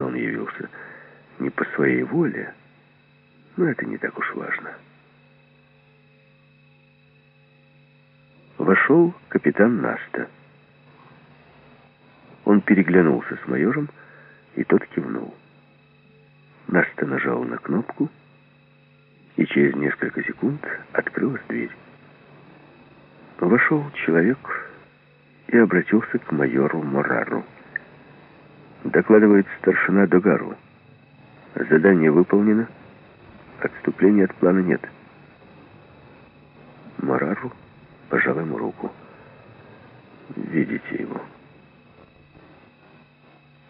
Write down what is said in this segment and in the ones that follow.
Он явился не по своей воле, но это не так уж важно. Вошел капитан Наста. Он переглянулся с майором, и тот кивнул. Наста нажал на кнопку, и через несколько секунд открылась дверь. Вошел человек и обратился к майору Морару. Докладывает старшина Догару. Задание выполнено. Отступления от плана нет. Морару пожал ему руку. Видите его.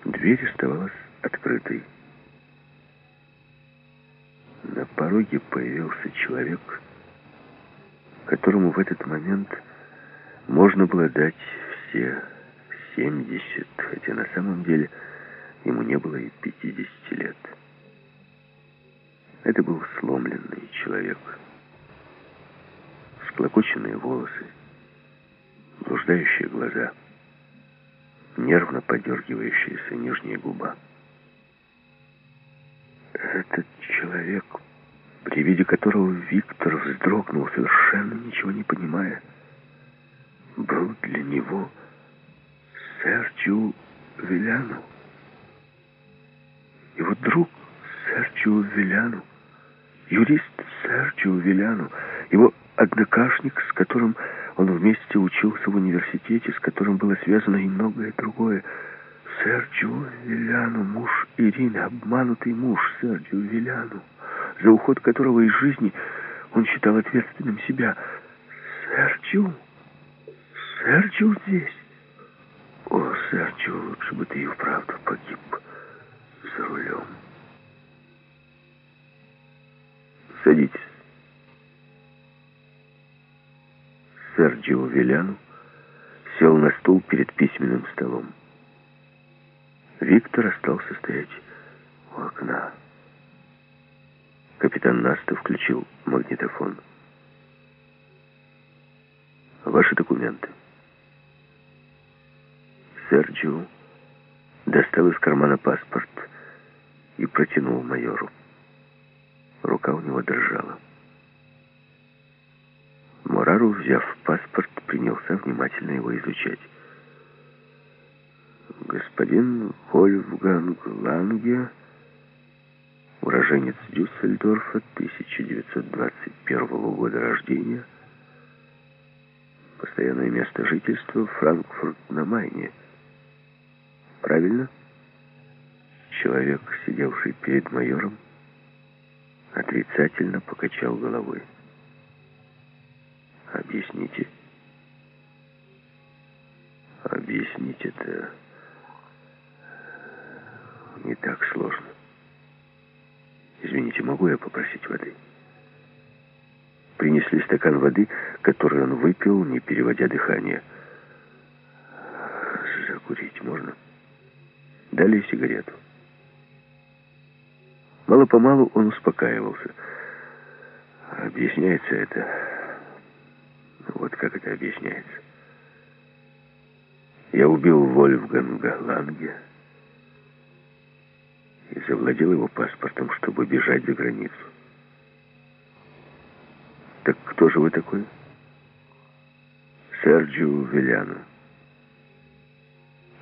Дверь оставалась открытой. На пороге появился человек, которому в этот момент можно было дать все 70, хотя на самом деле ему не было и 50 лет. Это был сломленный человек. Склокоченные волосы, блуждающие глаза, нервно подергивающаяся нижняя губа. Этот человек, при виде которого Виктор вздрогнул, совершенно ничего не понимая, был для него Серджио Виляну. Его друг Серджио Виляну, юрист Серджио Виляну, его однокашник, с которым он вместе учился в университете, с которым было связано и многое другое. Серджио Виляну, муж Ирины, обманутый муж Серджио Виляну, за уход которого из жизни он считал ответственным себя. Серджио, Серджио здесь. Серджио, лучше бы ты и вправду погиб за рулем. Садитесь. Серджио Виляну сел на стул перед письменным столом. Виктор остался стоять у окна. Капитан Наста включил магнитофон. «Ваши документы». Серджио достал из кармана паспорт и протянул майору. Рука у него дрожала. Морару, взяв паспорт, принялся внимательно его изучать. Господин Вольфганг Ланге, уроженец Дюссельдорфа, 1921 года рождения, постоянное место жительства Франкфурт на Майне. Правильно? Человек, сидевший перед майором, отрицательно покачал головой. Объясните. Объяснить это не так сложно. Извините, могу я попросить воды? Принесли стакан воды, который он выпил, не переводя дыхание. Закурить можно? Дали сигарету. Мало-помалу он успокаивался. Объясняется это... Вот как это объясняется. Я убил Вольфганга Ланге и завладел его паспортом, чтобы бежать за границу. Так кто же вы такой? Серджио Виляно.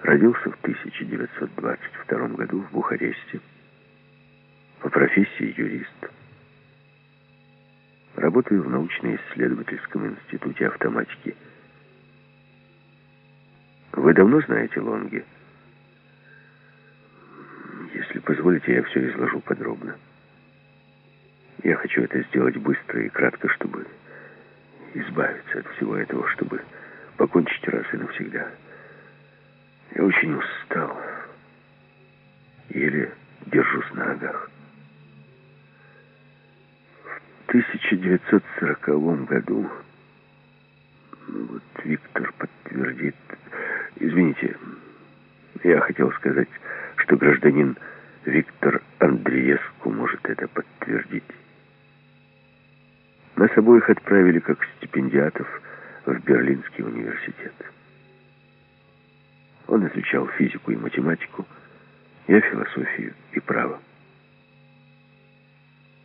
Родился в 1922 году в Бухаресте. По профессии юрист. Работаю в научно-исследовательском институте автоматики. Вы давно знаете Лонги? Если позволите, я все изложу подробно. Я хочу это сделать быстро и кратко, чтобы избавиться от всего этого, чтобы покончить раз и навсегда. Я очень устал. Еле держусь на ногах. В 1940 году, вот Виктор подтвердит, извините, я хотел сказать, что гражданин Виктор Андреевску может это подтвердить. Нас обоих отправили как стипендиатов в Берлинский университет. Он изучал физику и математику, Я философию и право.